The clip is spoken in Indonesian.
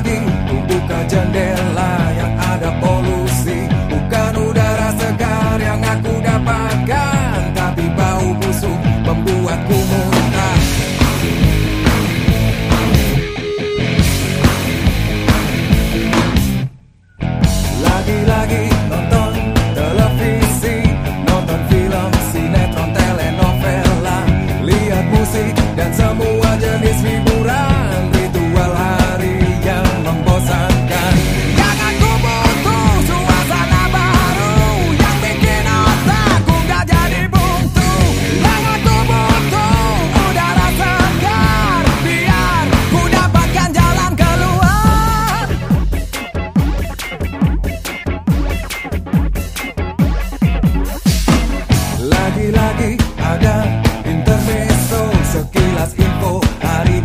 Ku buka jendela yang ada polusi. Bukan udara segar yang aku dapatkan Tapi bau busuk membuatku muntah. Lagi-lagi nonton televisi Nonton film, sinetron, telenovela. Lihat musik dan semua jenis tiempo, haré